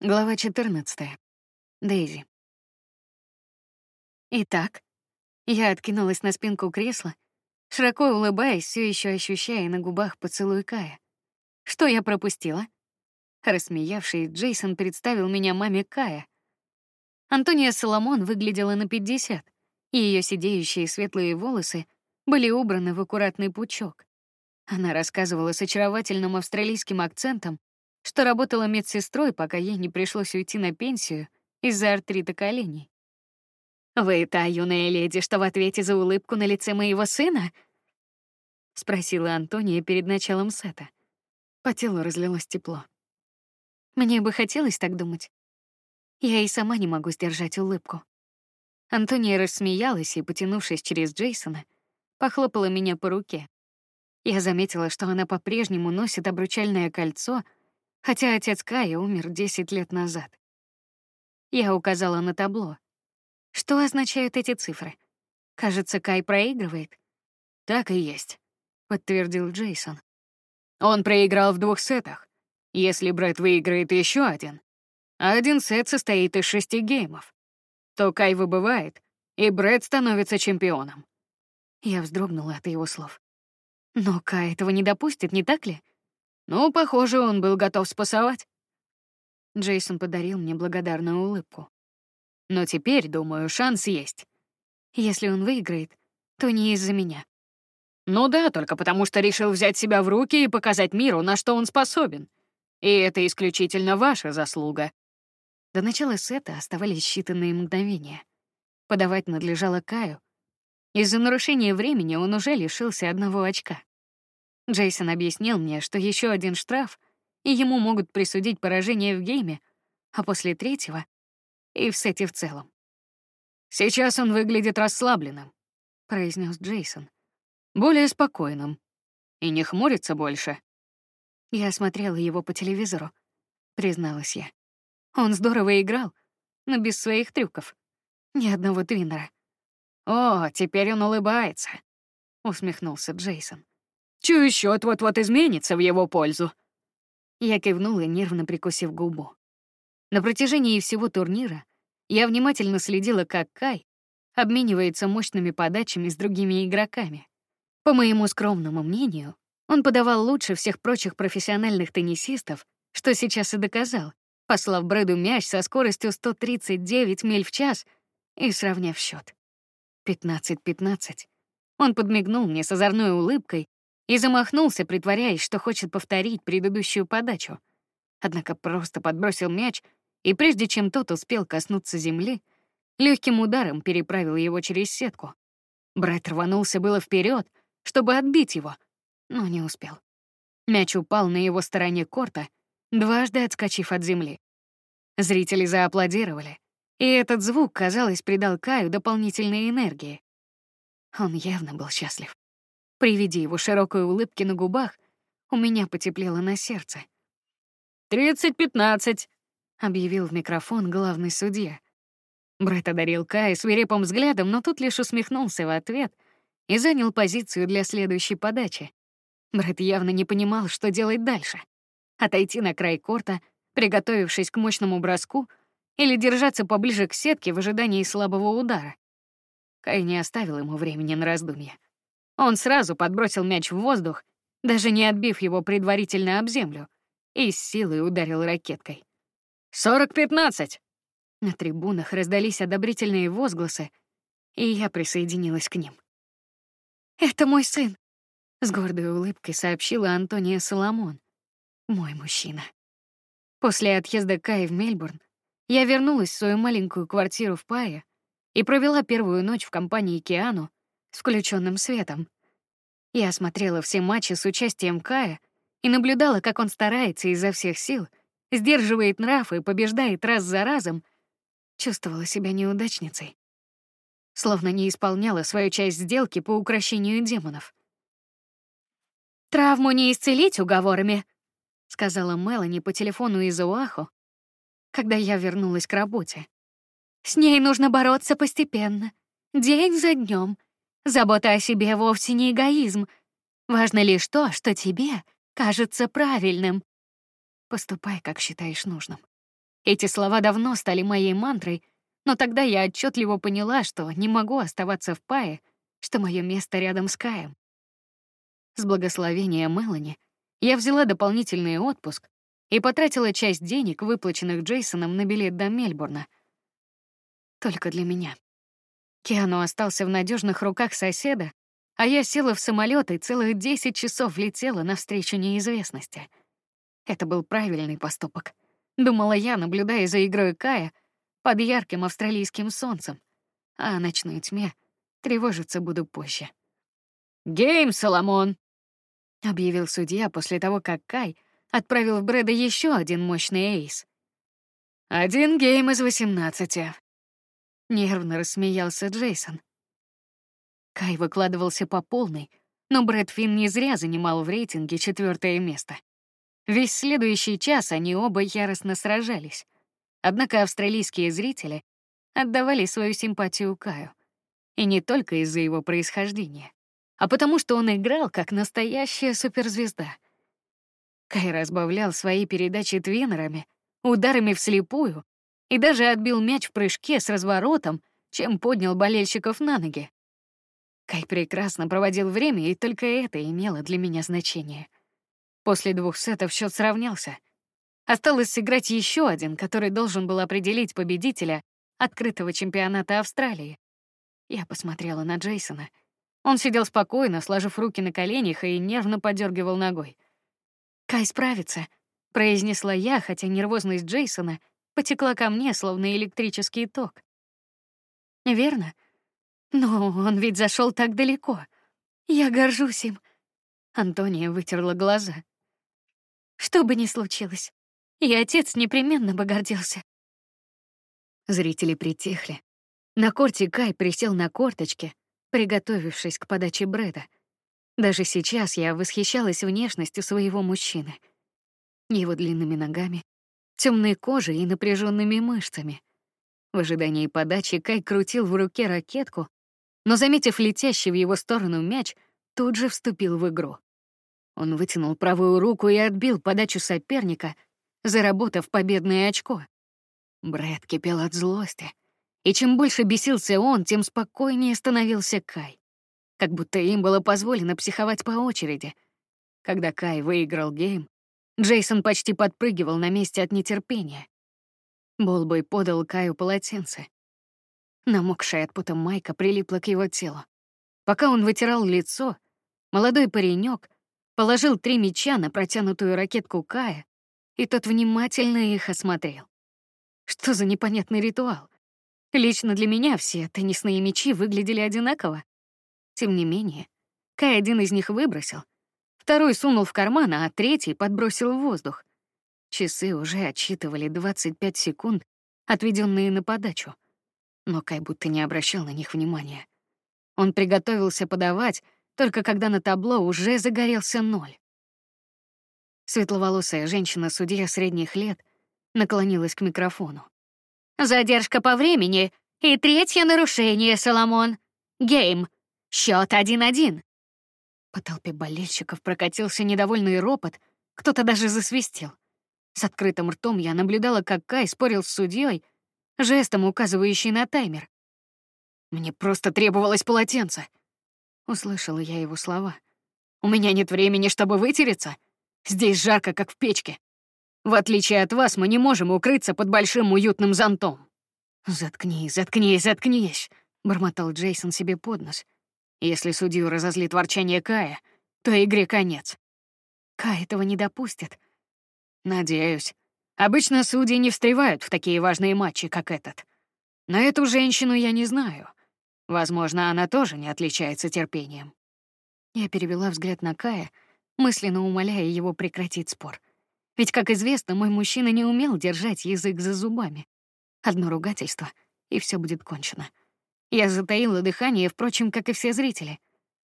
Глава 14. Дейзи. Итак, я откинулась на спинку кресла, широко улыбаясь, все еще ощущая на губах поцелуй Кая. Что я пропустила? Рассмеявшись, Джейсон представил меня маме Кая. Антония Соломон выглядела на 50, и ее сидеющие светлые волосы были убраны в аккуратный пучок. Она рассказывала с очаровательным австралийским акцентом что работала медсестрой, пока ей не пришлось уйти на пенсию из-за артрита коленей. Вы та юная леди, что в ответе за улыбку на лице моего сына? спросила Антония перед началом сета. По телу разлилось тепло. Мне бы хотелось так думать. Я и сама не могу сдержать улыбку. Антония рассмеялась и, потянувшись через Джейсона, похлопала меня по руке. Я заметила, что она по-прежнему носит обручальное кольцо — хотя отец Кая умер 10 лет назад. Я указала на табло. Что означают эти цифры? Кажется, Кай проигрывает. Так и есть, подтвердил Джейсон. Он проиграл в двух сетах. Если Брэд выиграет еще один, а один сет состоит из шести геймов, то Кай выбывает, и Брэд становится чемпионом. Я вздрогнула от его слов. Но Кай этого не допустит, не так ли? Ну, похоже, он был готов спасовать. Джейсон подарил мне благодарную улыбку. Но теперь, думаю, шанс есть. Если он выиграет, то не из-за меня. Ну да, только потому что решил взять себя в руки и показать миру, на что он способен. И это исключительно ваша заслуга. До начала сета оставались считанные мгновения. Подавать надлежало Каю. Из-за нарушения времени он уже лишился одного очка. Джейсон объяснил мне, что еще один штраф, и ему могут присудить поражение в гейме, а после третьего — и в сете в целом. «Сейчас он выглядит расслабленным», — произнес Джейсон. «Более спокойным. И не хмурится больше». Я смотрела его по телевизору, призналась я. Он здорово играл, но без своих трюков. Ни одного твиннера. «О, теперь он улыбается», — усмехнулся Джейсон. Чую, счет вот-вот изменится в его пользу. Я кивнула, нервно прикусив губу. На протяжении всего турнира я внимательно следила, как Кай обменивается мощными подачами с другими игроками. По моему скромному мнению, он подавал лучше всех прочих профессиональных теннисистов, что сейчас и доказал, послав Брэду мяч со скоростью 139 миль в час и сравняв счет. 15-15. Он подмигнул мне с озорной улыбкой и замахнулся, притворяясь, что хочет повторить предыдущую подачу. Однако просто подбросил мяч, и прежде чем тот успел коснуться земли, легким ударом переправил его через сетку. Брэд рванулся было вперед, чтобы отбить его, но не успел. Мяч упал на его стороне корта, дважды отскочив от земли. Зрители зааплодировали, и этот звук, казалось, придал Каю дополнительной энергии. Он явно был счастлив. При виде его широкой улыбки на губах у меня потеплело на сердце. «Тридцать пятнадцать», — объявил в микрофон главный судья. Брэд одарил Кая свирепым взглядом, но тут лишь усмехнулся в ответ и занял позицию для следующей подачи. Брэд явно не понимал, что делать дальше. Отойти на край корта, приготовившись к мощному броску, или держаться поближе к сетке в ожидании слабого удара. Кай не оставил ему времени на раздумья. Он сразу подбросил мяч в воздух, даже не отбив его предварительно об землю, и с силой ударил ракеткой. «Сорок пятнадцать!» На трибунах раздались одобрительные возгласы, и я присоединилась к ним. «Это мой сын», — с гордой улыбкой сообщила Антония Соломон. «Мой мужчина». После отъезда Каи в Мельбурн я вернулась в свою маленькую квартиру в Пае и провела первую ночь в компании Киану с включенным светом. Я смотрела все матчи с участием Кая и наблюдала, как он старается изо всех сил, сдерживает нрав и побеждает раз за разом. Чувствовала себя неудачницей. Словно не исполняла свою часть сделки по укрощению демонов. «Травму не исцелить уговорами», — сказала Мелани по телефону из Оаху, когда я вернулась к работе. «С ней нужно бороться постепенно, день за днем, Забота о себе вовсе не эгоизм. Важно лишь то, что тебе кажется правильным. Поступай, как считаешь нужным. Эти слова давно стали моей мантрой, но тогда я отчетливо поняла, что не могу оставаться в пае, что мое место рядом с Каем. С благословения Мелани я взяла дополнительный отпуск и потратила часть денег, выплаченных Джейсоном на билет до Мельбурна. Только для меня. Киану остался в надежных руках соседа, а я села в самолет и целых десять часов летела навстречу неизвестности. Это был правильный поступок. Думала я, наблюдая за игрой Кая под ярким австралийским солнцем, а о ночной тьме тревожиться буду позже. «Гейм, Соломон!» — объявил судья после того, как Кай отправил в Брэда еще один мощный эйс. «Один гейм из восемнадцати», — нервно рассмеялся Джейсон. Кай выкладывался по полной, но Брэд Финн не зря занимал в рейтинге четвертое место. Весь следующий час они оба яростно сражались. Однако австралийские зрители отдавали свою симпатию Каю. И не только из-за его происхождения, а потому что он играл как настоящая суперзвезда. Кай разбавлял свои передачи твиннерами, ударами вслепую и даже отбил мяч в прыжке с разворотом, чем поднял болельщиков на ноги. Кай прекрасно проводил время, и только это имело для меня значение. После двух сетов счет сравнялся. Осталось сыграть еще один, который должен был определить победителя открытого чемпионата Австралии. Я посмотрела на Джейсона. Он сидел спокойно, сложив руки на коленях и нервно подергивал ногой. «Кай справится», — произнесла я, хотя нервозность Джейсона потекла ко мне, словно электрический ток. «Верно? Но он ведь зашел так далеко. Я горжусь им». Антония вытерла глаза. Что бы ни случилось, и отец непременно бы гордился. Зрители притихли. На корте Кай присел на корточки, приготовившись к подаче Брэда. Даже сейчас я восхищалась внешностью своего мужчины. Его длинными ногами, темной кожей и напряженными мышцами. В ожидании подачи Кай крутил в руке ракетку, но, заметив летящий в его сторону мяч, тут же вступил в игру. Он вытянул правую руку и отбил подачу соперника, заработав победное очко. Брэд кипел от злости. И чем больше бесился он, тем спокойнее становился Кай. Как будто им было позволено психовать по очереди. Когда Кай выиграл гейм, Джейсон почти подпрыгивал на месте от нетерпения. Болбой подал Каю полотенце. Намокшая от пота майка прилипла к его телу. Пока он вытирал лицо, молодой паренек положил три мяча на протянутую ракетку Кая, и тот внимательно их осмотрел. Что за непонятный ритуал? Лично для меня все теннисные мячи выглядели одинаково. Тем не менее, Кай один из них выбросил, второй сунул в карман, а третий подбросил в воздух. Часы уже отсчитывали 25 секунд, отведенные на подачу. Но Кай будто не обращал на них внимания. Он приготовился подавать, только когда на табло уже загорелся ноль. Светловолосая женщина-судья средних лет наклонилась к микрофону. «Задержка по времени и третье нарушение, Соломон. Гейм. Счет один-один». По толпе болельщиков прокатился недовольный ропот, кто-то даже засвистел. С открытым ртом я наблюдала, как Кай спорил с судьей, жестом указывающий на таймер. Мне просто требовалось полотенце. Услышала я его слова. У меня нет времени, чтобы вытереться. Здесь жарко, как в печке. В отличие от вас, мы не можем укрыться под большим уютным зонтом. Заткнись, заткнись, заткнись, бормотал Джейсон себе под нос. Если судью разозлит ворчание Кая, то игре конец. Кай этого не допустит. Надеюсь. Обычно судьи не встревают в такие важные матчи, как этот. Но эту женщину я не знаю. Возможно, она тоже не отличается терпением. Я перевела взгляд на Кая, мысленно умоляя его прекратить спор. Ведь, как известно, мой мужчина не умел держать язык за зубами. Одно ругательство, и все будет кончено. Я затаила дыхание, впрочем, как и все зрители.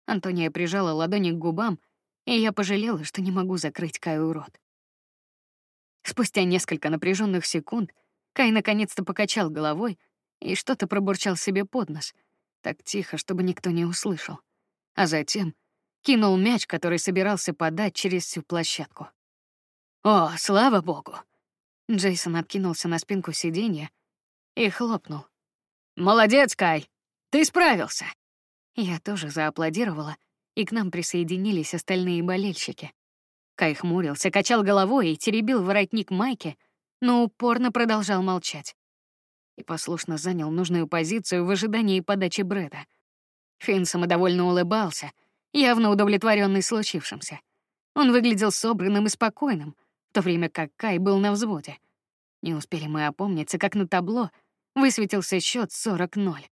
Антония прижала ладони к губам, и я пожалела, что не могу закрыть Каю рот. Спустя несколько напряженных секунд Кай наконец-то покачал головой и что-то пробурчал себе под нос — так тихо, чтобы никто не услышал. А затем кинул мяч, который собирался подать через всю площадку. О, слава богу! Джейсон откинулся на спинку сиденья и хлопнул. «Молодец, Кай! Ты справился!» Я тоже зааплодировала, и к нам присоединились остальные болельщики. Кай хмурился, качал головой и теребил воротник майки, но упорно продолжал молчать. И послушно занял нужную позицию в ожидании подачи Брэда. Финн самодовольно улыбался, явно удовлетворенный случившимся. Он выглядел собранным и спокойным, в то время как Кай был на взводе. Не успели мы опомниться, как на табло высветился счет 40-0.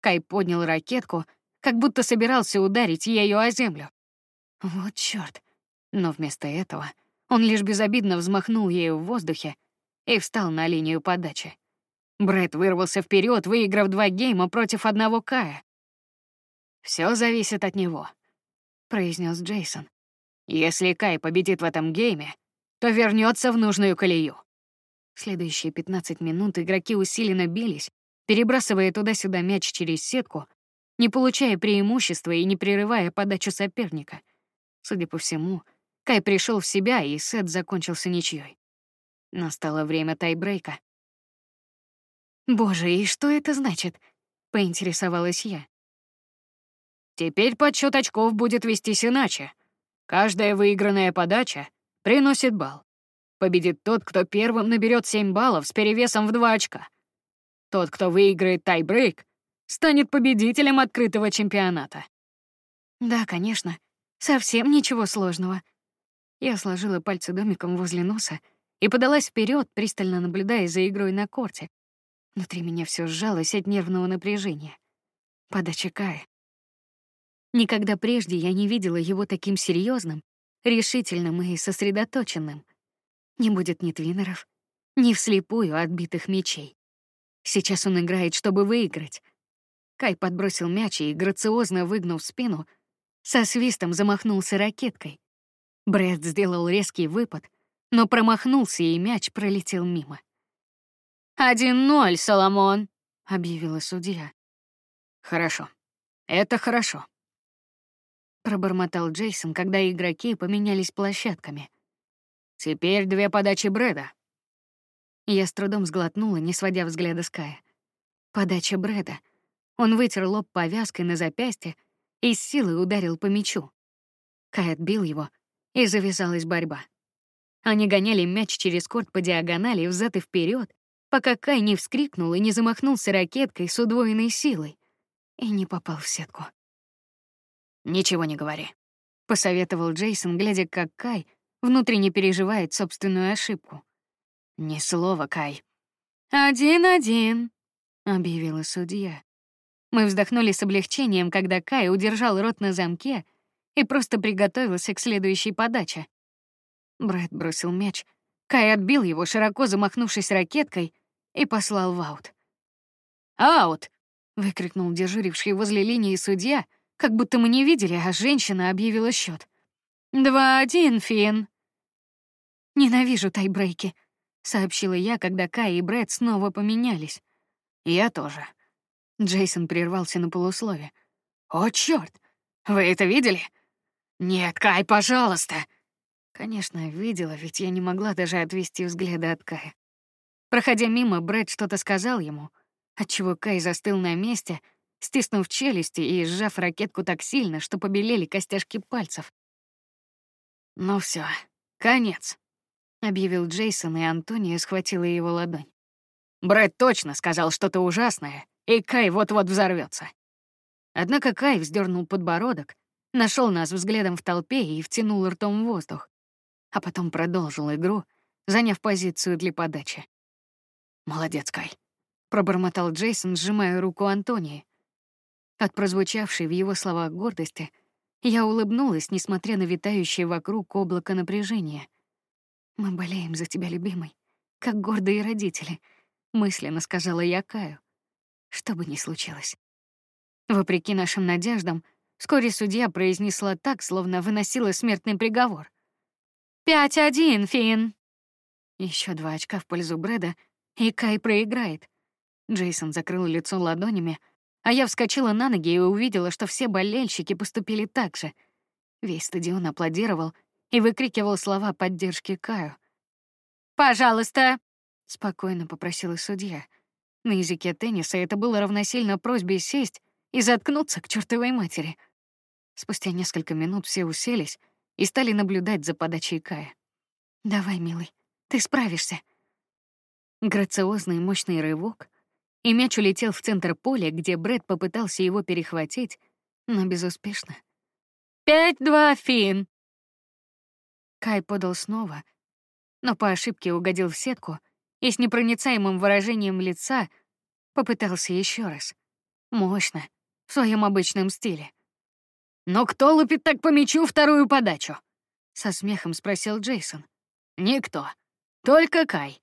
Кай поднял ракетку, как будто собирался ударить ею о землю. Вот чёрт. Но вместо этого он лишь безобидно взмахнул ею в воздухе и встал на линию подачи. Брэд вырвался вперед, выиграв два гейма против одного Кая. Все зависит от него, произнес Джейсон. Если Кай победит в этом гейме, то вернется в нужную колею. Следующие 15 минут игроки усиленно бились, перебрасывая туда-сюда мяч через сетку, не получая преимущества и не прерывая подачу соперника. Судя по всему, Кай пришел в себя, и сет закончился ничьей. Настало время тайбрейка. «Боже, и что это значит?» — поинтересовалась я. «Теперь подсчет очков будет вестись иначе. Каждая выигранная подача приносит балл. Победит тот, кто первым наберет 7 баллов с перевесом в 2 очка. Тот, кто выиграет тайбрейк, станет победителем открытого чемпионата. Да, конечно. Совсем ничего сложного. Я сложила пальцы домиком возле носа и подалась вперед, пристально наблюдая за игрой на корте. Внутри меня все сжалось от нервного напряжения. Подача Кая. Никогда прежде я не видела его таким серьезным, решительным и сосредоточенным. Не будет ни твиннеров, ни вслепую отбитых мечей. Сейчас он играет, чтобы выиграть. Кай подбросил мяч и, грациозно выгнув спину, со свистом замахнулся ракеткой. Брэд сделал резкий выпад, но промахнулся, и мяч пролетел мимо. «Один ноль, Соломон», — объявила судья. «Хорошо. Это хорошо», — пробормотал Джейсон, когда игроки поменялись площадками. «Теперь две подачи Брэда. Я с трудом сглотнула, не сводя взгляда с Кая. Подача Брэда. Он вытер лоб повязкой на запястье и с силой ударил по мячу. Кай отбил его, и завязалась борьба. Они гоняли мяч через корт по диагонали взад и вперед, пока Кай не вскрикнул и не замахнулся ракеткой с удвоенной силой и не попал в сетку. «Ничего не говори», — посоветовал Джейсон, глядя, как Кай внутренне переживает собственную ошибку. «Ни слова, Кай». «Один-один», — объявила судья. Мы вздохнули с облегчением, когда Кай удержал рот на замке и просто приготовился к следующей подаче. Брэд бросил мяч. Кай отбил его, широко замахнувшись ракеткой, и послал в аут. «Аут!» — выкрикнул дежуривший возле линии судья, как будто мы не видели, а женщина объявила счет. «Два-один, Финн». «Ненавижу тайбрейки», сообщила я, когда Кай и Брэд снова поменялись. Я тоже. Джейсон прервался на полуслове. О, чёрт! Вы это видели? Нет, Кай, пожалуйста. Конечно, видела, ведь я не могла даже отвести взгляда от Кая. Проходя мимо, Брэд что-то сказал ему, отчего Кай застыл на месте, стиснув челюсти и сжав ракетку так сильно, что побелели костяшки пальцев. Ну все, конец объявил Джейсон, и Антония схватила его ладонь. Брэд точно сказал что-то ужасное, и Кай вот-вот взорвется. Однако Кай вздернул подбородок, нашел нас взглядом в толпе и втянул ртом воздух, а потом продолжил игру, заняв позицию для подачи. «Молодец, Кай», — пробормотал Джейсон, сжимая руку Антонии. От прозвучавшей в его словах гордости я улыбнулась, несмотря на витающее вокруг облако напряжения. Мы болеем за тебя, любимый, как гордые родители, мысленно сказала я Каю. Что бы ни случилось. Вопреки нашим надеждам, вскоре судья произнесла так, словно выносила смертный приговор. «Пять-один, Финн!» Еще два очка в пользу Брэда, и Кай проиграет. Джейсон закрыл лицо ладонями, а я вскочила на ноги и увидела, что все болельщики поступили так же. Весь стадион аплодировал, и выкрикивал слова поддержки Каю. «Пожалуйста!» — спокойно попросила судья. На языке тенниса это было равносильно просьбе сесть и заткнуться к чертовой матери. Спустя несколько минут все уселись и стали наблюдать за подачей Кая. «Давай, милый, ты справишься». Грациозный мощный рывок, и мяч улетел в центр поля, где Брэд попытался его перехватить, но безуспешно. «Пять-два, Фин!» Кай подал снова, но по ошибке угодил в сетку и с непроницаемым выражением лица попытался еще раз. Мощно, в своем обычном стиле. «Но кто лупит так по мячу вторую подачу?» — со смехом спросил Джейсон. «Никто. Только Кай».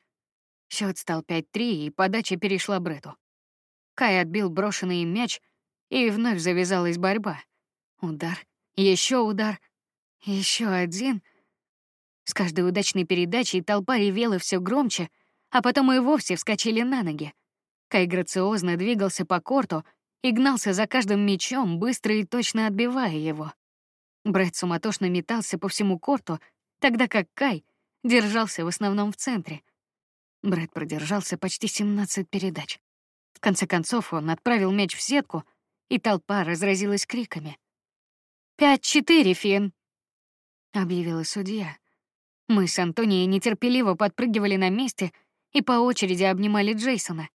Счет стал 5-3, и подача перешла Брету. Кай отбил брошенный им мяч, и вновь завязалась борьба. Удар, еще удар, еще один. С каждой удачной передачей толпа ревела все громче, а потом и вовсе вскочили на ноги. Кай грациозно двигался по корту, и гнался за каждым мячом, быстро и точно отбивая его. Брэд суматошно метался по всему корту, тогда как Кай держался в основном в центре. Брэд продержался почти 17 передач. В конце концов он отправил мяч в сетку, и толпа разразилась криками. «Пять-четыре, Фин!» — объявила судья. Мы с Антонией нетерпеливо подпрыгивали на месте и по очереди обнимали Джейсона.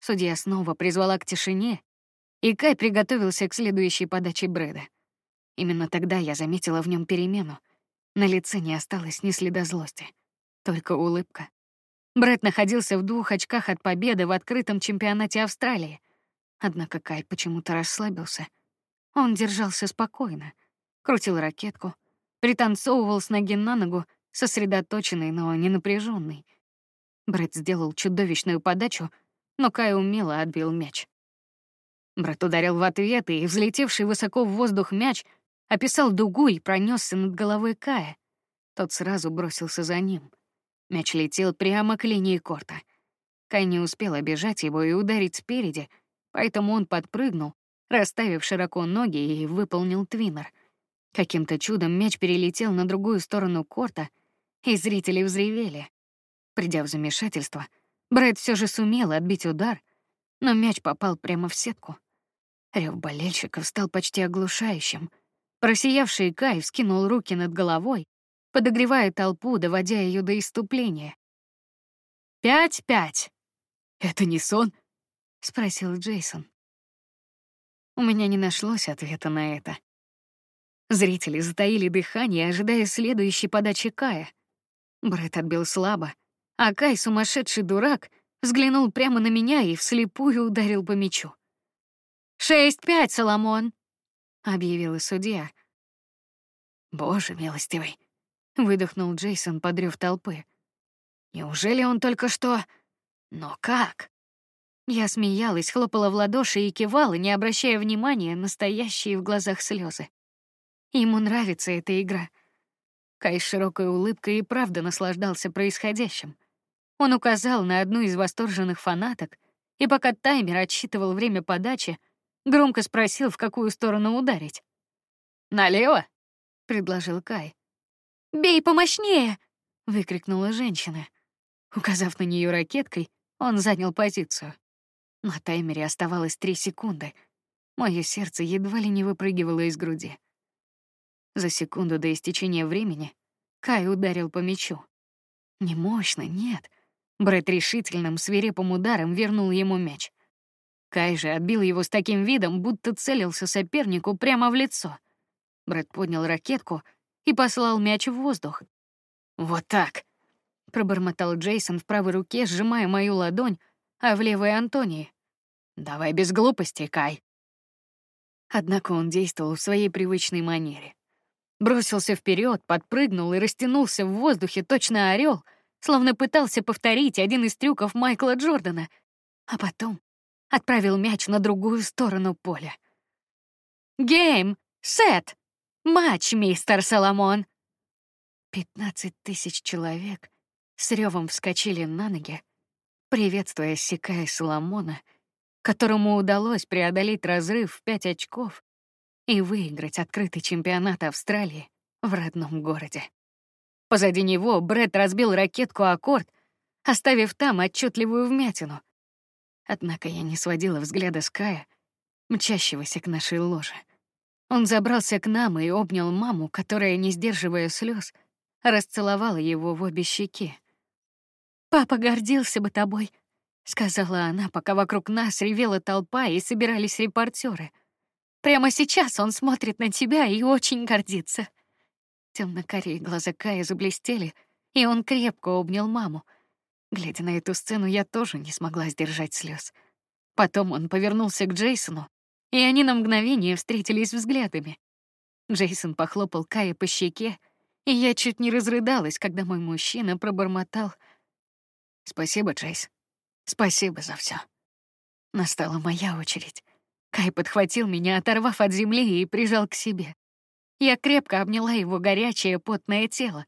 Судья снова призвала к тишине, и Кай приготовился к следующей подаче Брэда. Именно тогда я заметила в нем перемену. На лице не осталось ни следа злости, только улыбка. Брэд находился в двух очках от победы в открытом чемпионате Австралии. Однако Кай почему-то расслабился. Он держался спокойно, крутил ракетку, пританцовывал с ноги на ногу, сосредоточенный, но не напряженный. Брэд сделал чудовищную подачу, но Кай умело отбил мяч. Брат ударил в ответ, и взлетевший высоко в воздух мяч описал дугу и пронесся над головой Кая. Тот сразу бросился за ним. Мяч летел прямо к линии корта. Кай не успел обижать его и ударить спереди, поэтому он подпрыгнул, расставив широко ноги и выполнил твиннер. Каким-то чудом мяч перелетел на другую сторону корта, и зрители взревели. Придя в замешательство, Брэд все же сумел отбить удар, но мяч попал прямо в сетку. Рев болельщиков стал почти оглушающим. Просиявший Кай вскинул руки над головой, подогревая толпу, доводя ее до иступления. «Пять-пять!» «Это не сон?» — спросил Джейсон. У меня не нашлось ответа на это. Зрители затаили дыхание, ожидая следующей подачи Кая. Брэд отбил слабо, а Кай, сумасшедший дурак, взглянул прямо на меня и вслепую ударил по мячу. «Шесть-пять, Соломон!» — объявила судья. «Боже милостивый!» — выдохнул Джейсон, подрёв толпы. «Неужели он только что... Но как?» Я смеялась, хлопала в ладоши и кивала, не обращая внимания на стоящие в глазах слезы. Ему нравится эта игра. Кай с широкой улыбкой и правда наслаждался происходящим. Он указал на одну из восторженных фанаток, и пока таймер отсчитывал время подачи, Громко спросил, в какую сторону ударить. «Налево?» — предложил Кай. «Бей помощнее!» — выкрикнула женщина. Указав на нее ракеткой, он занял позицию. На таймере оставалось три секунды. Мое сердце едва ли не выпрыгивало из груди. За секунду до истечения времени Кай ударил по мячу. Не мощно, нет. Брэд решительным, свирепым ударом вернул ему мяч. Кай же отбил его с таким видом, будто целился сопернику прямо в лицо. Брэд поднял ракетку и послал мяч в воздух. «Вот так!» — пробормотал Джейсон в правой руке, сжимая мою ладонь, а в левой — Антонии. «Давай без глупостей, Кай!» Однако он действовал в своей привычной манере. Бросился вперед, подпрыгнул и растянулся в воздухе точно орел, словно пытался повторить один из трюков Майкла Джордана, а потом отправил мяч на другую сторону поля. «Гейм! Сет! Матч, мистер Соломон!» Пятнадцать тысяч человек с ревом вскочили на ноги, приветствуя Сикая Соломона, которому удалось преодолеть разрыв в пять очков и выиграть открытый чемпионат Австралии в родном городе. Позади него Брэд разбил ракетку аккорд, оставив там отчетливую вмятину. Однако я не сводила взгляда с Кая, мчащегося к нашей ложе. Он забрался к нам и обнял маму, которая, не сдерживая слез, расцеловала его в обе щеки. «Папа гордился бы тобой», — сказала она, пока вокруг нас ревела толпа и собирались репортеры. «Прямо сейчас он смотрит на тебя и очень гордится». Темно-карие глаза Кая заблестели, и он крепко обнял маму. Глядя на эту сцену, я тоже не смогла сдержать слез. Потом он повернулся к Джейсону, и они на мгновение встретились взглядами. Джейсон похлопал Кая по щеке, и я чуть не разрыдалась, когда мой мужчина пробормотал «Спасибо, Джейс. Спасибо за все. Настала моя очередь. Кай подхватил меня, оторвав от земли и прижал к себе. Я крепко обняла его горячее, потное тело.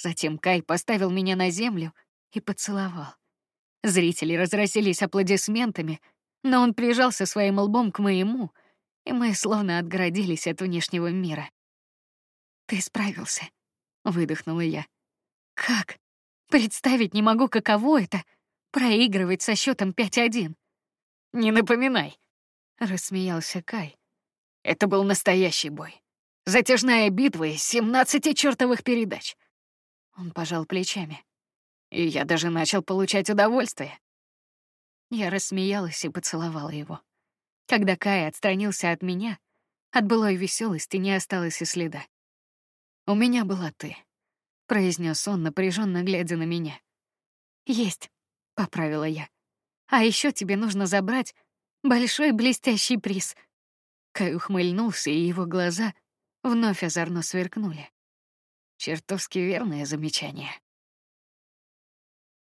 Затем Кай поставил меня на землю и поцеловал. Зрители разразились аплодисментами, но он прижался своим лбом к моему, и мы словно отгородились от внешнего мира. «Ты справился», — выдохнула я. «Как? Представить не могу, каково это — проигрывать со счетом 5-1». «Не напоминай», — рассмеялся Кай. «Это был настоящий бой. Затяжная битва из 17 чертовых передач». Он пожал плечами. И я даже начал получать удовольствие. Я рассмеялась и поцеловала его. Когда Кай отстранился от меня, от былой веселости не осталось и следа. «У меня была ты», — произнес он, напряженно глядя на меня. «Есть», — поправила я. «А еще тебе нужно забрать большой блестящий приз». Кай ухмыльнулся, и его глаза вновь озорно сверкнули. Чертовски верное замечание.